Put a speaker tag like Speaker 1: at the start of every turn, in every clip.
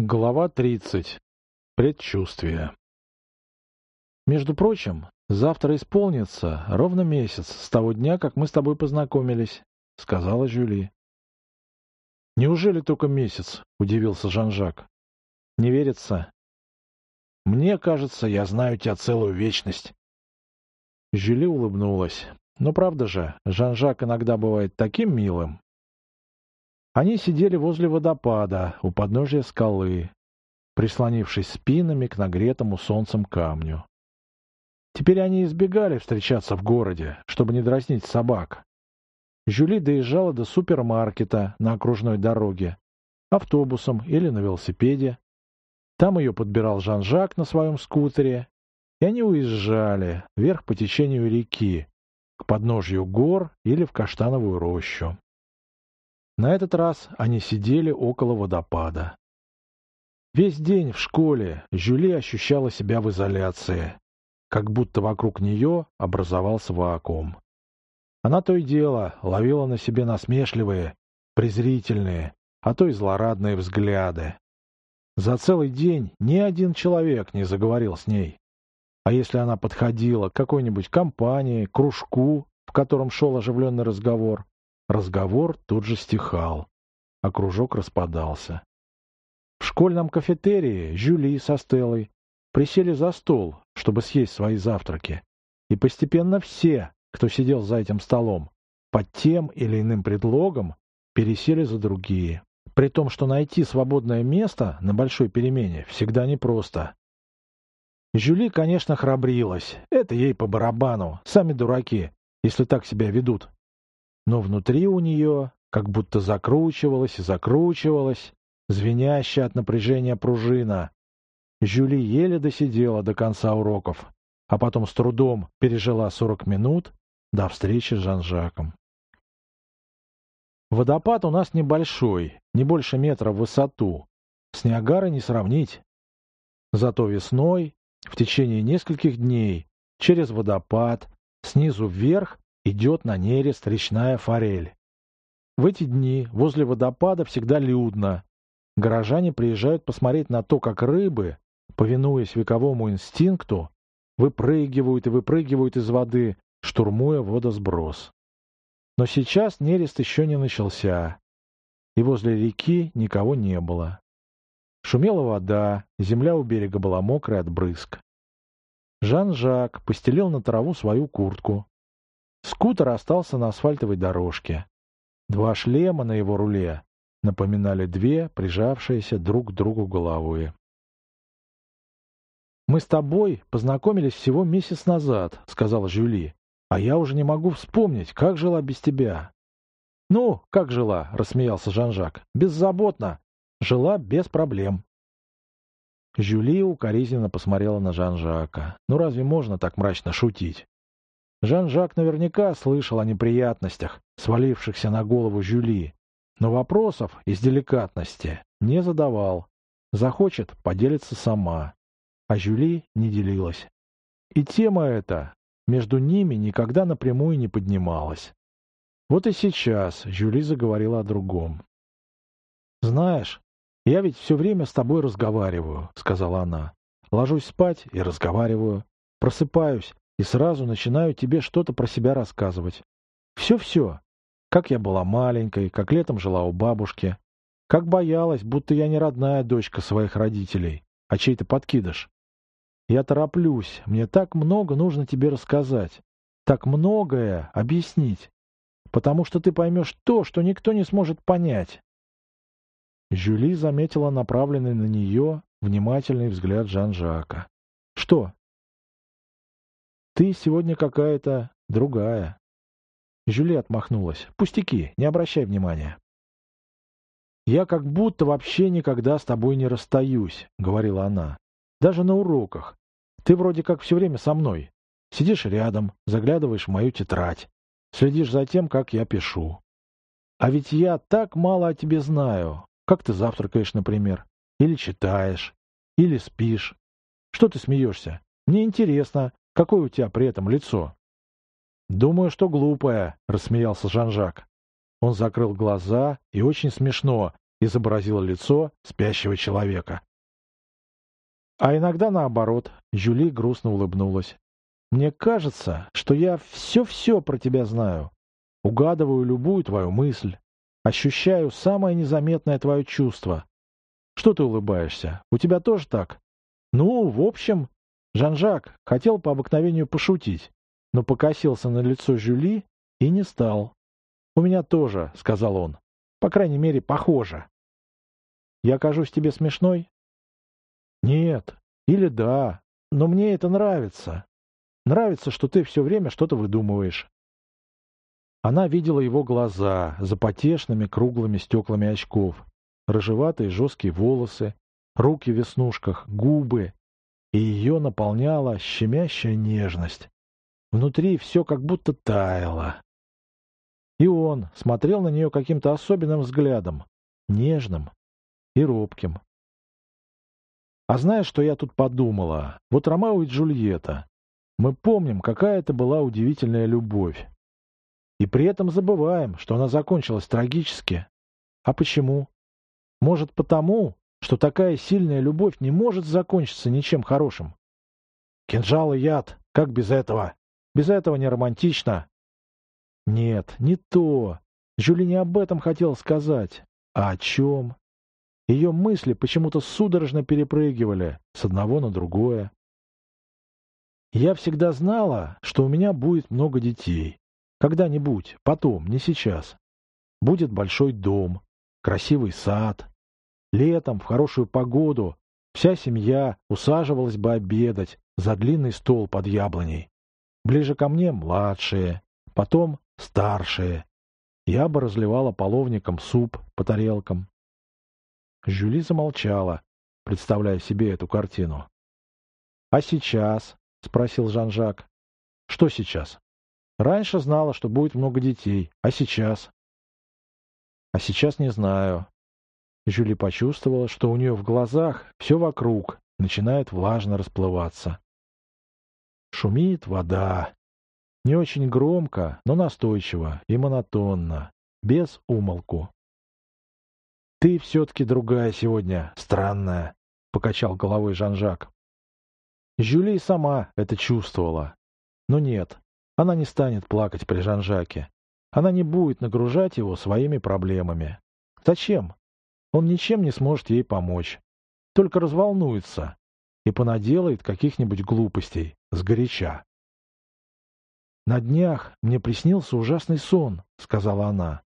Speaker 1: Глава 30. Предчувствие. Между прочим, завтра исполнится ровно месяц с того дня, как мы с тобой познакомились, — сказала Жюли. «Неужели только месяц?» — удивился Жан-Жак. «Не верится?» «Мне кажется, я знаю тебя целую вечность». Жюли улыбнулась. «Но правда же, Жан-Жак иногда бывает таким милым». Они сидели возле водопада, у подножия скалы, прислонившись спинами к нагретому солнцем камню. Теперь они избегали встречаться в городе, чтобы не дразнить собак. Жюли доезжала до супермаркета на окружной дороге, автобусом или на велосипеде. Там ее подбирал Жан-Жак на своем скутере, и они уезжали вверх по течению реки, к подножью гор или в каштановую рощу. На этот раз они сидели около водопада. Весь день в школе Жюли ощущала себя в изоляции, как будто вокруг нее образовался вакуум. Она то и дело ловила на себе насмешливые, презрительные, а то и злорадные взгляды. За целый день ни один человек не заговорил с ней. А если она подходила к какой-нибудь компании, кружку, в котором шел оживленный разговор, Разговор тут же стихал, а кружок распадался. В школьном кафетерии Жюли со Стеллой присели за стол, чтобы съесть свои завтраки. И постепенно все, кто сидел за этим столом, под тем или иным предлогом, пересели за другие. При том, что найти свободное место на большой перемене всегда непросто. Жюли, конечно, храбрилась. Это ей по барабану. Сами дураки, если так себя ведут но внутри у нее как будто закручивалась и закручивалась, звенящая от напряжения пружина. Жюли еле досидела до конца уроков, а потом с трудом пережила сорок минут до встречи с Жан-Жаком. Водопад у нас небольшой, не больше метра в высоту. С Ниагары не сравнить. Зато весной, в течение нескольких дней, через водопад, снизу вверх идет на нерест речная форель. В эти дни возле водопада всегда людно. Горожане приезжают посмотреть на то, как рыбы, повинуясь вековому инстинкту, выпрыгивают и выпрыгивают из воды, штурмуя водосброс. Но сейчас нерест еще не начался, и возле реки никого не было. Шумела вода, земля у берега была мокрая от брызг. Жан-Жак постелил на траву свою куртку, Скутер остался на асфальтовой дорожке. Два шлема на его руле напоминали две прижавшиеся друг к другу головы. «Мы с тобой познакомились всего месяц назад», — сказала Жюли. «А я уже не могу вспомнить, как жила без тебя». «Ну, как жила?» — рассмеялся Жан-Жак. «Беззаботно. Жила без проблем». Жюли укоризненно посмотрела на Жан-Жака. «Ну разве можно так мрачно шутить?» Жан-Жак наверняка слышал о неприятностях, свалившихся на голову Жюли, но вопросов из деликатности не задавал. Захочет — поделиться сама. А Жюли не делилась. И тема эта между ними никогда напрямую не поднималась. Вот и сейчас Жюли заговорила о другом. «Знаешь, я ведь все время с тобой разговариваю», — сказала она. «Ложусь спать и разговариваю. Просыпаюсь и сразу начинаю тебе что-то про себя рассказывать. Все-все. Как я была маленькой, как летом жила у бабушки. Как боялась, будто я не родная дочка своих родителей, а чей-то подкидыш. Я тороплюсь, мне так много нужно тебе рассказать. Так многое объяснить. Потому что ты поймешь то, что никто не сможет понять. Жюли заметила направленный на нее внимательный взгляд Жан-Жака. «Что?» Ты сегодня какая-то другая. Жюли отмахнулась. Пустяки, не обращай внимания. «Я как будто вообще никогда с тобой не расстаюсь», — говорила она. «Даже на уроках. Ты вроде как все время со мной. Сидишь рядом, заглядываешь в мою тетрадь, следишь за тем, как я пишу. А ведь я так мало о тебе знаю. Как ты завтракаешь, например? Или читаешь? Или спишь? Что ты смеешься? Мне интересно, Какое у тебя при этом лицо?» «Думаю, что глупое», — рассмеялся Жан-Жак. Он закрыл глаза, и очень смешно, изобразила лицо спящего человека. А иногда наоборот, Жюли грустно улыбнулась. «Мне кажется, что я все-все про тебя знаю. Угадываю любую твою мысль. Ощущаю самое незаметное твое чувство. Что ты улыбаешься? У тебя тоже так? Ну, в общем, Жан-Жак хотел по обыкновению пошутить, но покосился на лицо Жюли и не стал. «У меня тоже», — сказал он. «По крайней мере, похоже». «Я кажусь тебе смешной?» «Нет. Или да. Но мне это нравится. Нравится, что ты все время что-то выдумываешь». Она видела его глаза за потешными круглыми стеклами очков, рыжеватые жесткие волосы, руки в веснушках, губы, и ее наполняла щемящая нежность. Внутри все как будто таяло. И он смотрел на нее каким-то особенным взглядом, нежным и робким. А знаешь, что я тут подумала? Вот Ромео и Джульетта. Мы помним, какая это была удивительная любовь. И при этом забываем, что она закончилась трагически. А почему? Может, потому, что такая сильная любовь не может закончиться ничем хорошим? Кинжал и яд, как без этого? Без этого не романтично. Нет, не то. Жюли не об этом хотел сказать. А о чем? Ее мысли почему-то судорожно перепрыгивали с одного на другое. Я всегда знала, что у меня будет много детей. Когда-нибудь, потом, не сейчас. Будет большой дом, красивый сад. Летом, в хорошую погоду, вся семья усаживалась бы обедать за длинный стол под яблоней. Ближе ко мне младшие, потом старшие. Я бы разливала половником суп по тарелкам. Жюли замолчала, представляя себе эту картину. — А сейчас? — спросил Жан-Жак. — Что сейчас? Раньше знала, что будет много детей, а сейчас? А сейчас не знаю. Жюли почувствовала, что у нее в глазах все вокруг начинает влажно расплываться. Шумит вода. Не очень громко, но настойчиво и монотонно, без умолку. «Ты все-таки другая сегодня, странная», — покачал головой Жан-Жак. Жюли сама это чувствовала. Но нет, она не станет плакать при Жан-Жаке. Она не будет нагружать его своими проблемами. Зачем? Он ничем не сможет ей помочь. Только разволнуется и понаделает каких-нибудь глупостей, сгоряча. «На днях мне приснился ужасный сон», — сказала она.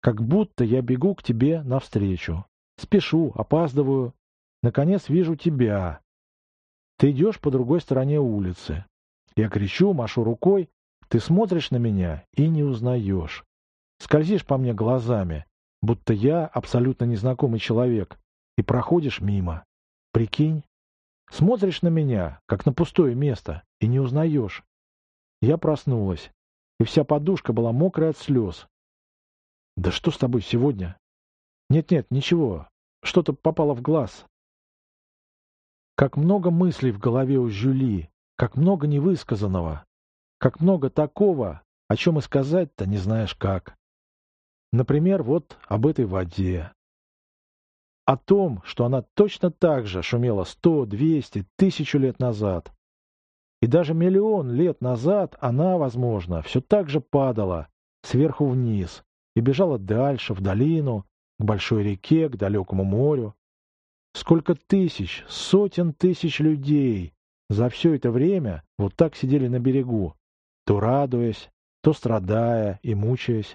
Speaker 1: «Как будто я бегу к тебе навстречу. Спешу, опаздываю. Наконец вижу тебя. Ты идешь по другой стороне улицы. Я кричу, машу рукой, ты смотришь на меня и не узнаешь. Скользишь по мне глазами, будто я абсолютно незнакомый человек, и проходишь мимо. Прикинь? Смотришь на меня, как на пустое место, и не узнаешь. Я проснулась, и вся подушка была мокрая от слез. Да что с тобой сегодня? Нет-нет, ничего, что-то попало в глаз. Как много мыслей в голове у Жюли, как много невысказанного. Как много такого, о чем и сказать-то не знаешь как. Например, вот об этой воде. О том, что она точно так же шумела сто, двести, тысячу лет назад. И даже миллион лет назад она, возможно, все так же падала сверху вниз и бежала дальше, в долину, к большой реке, к далекому морю. Сколько тысяч, сотен тысяч людей за все это время вот так сидели на берегу, то радуясь, то страдая и мучаясь.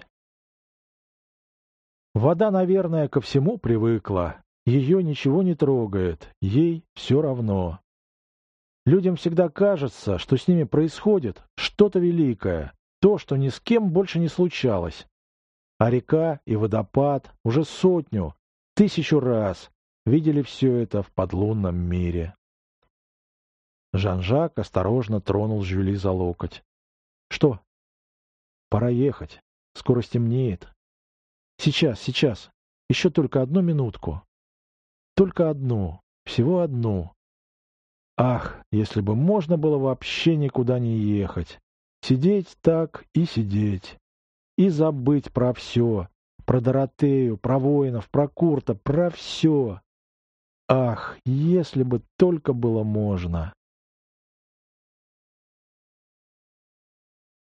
Speaker 1: Вода, наверное, ко всему привыкла. Ее ничего не трогает, ей все равно. Людям всегда кажется, что с ними происходит что-то великое, то, что ни с кем больше не случалось. А река и водопад уже сотню, тысячу раз видели все это в подлунном мире. Жан-Жак осторожно тронул Жюли за локоть. Что? Пора ехать. Скоро стемнеет. Сейчас, сейчас. Еще только одну минутку. Только одну. Всего одну. Ах, если бы можно было вообще никуда не ехать. Сидеть так и сидеть. И забыть про все. Про Доротею, про воинов, про Курта, про все. Ах, если бы только было можно.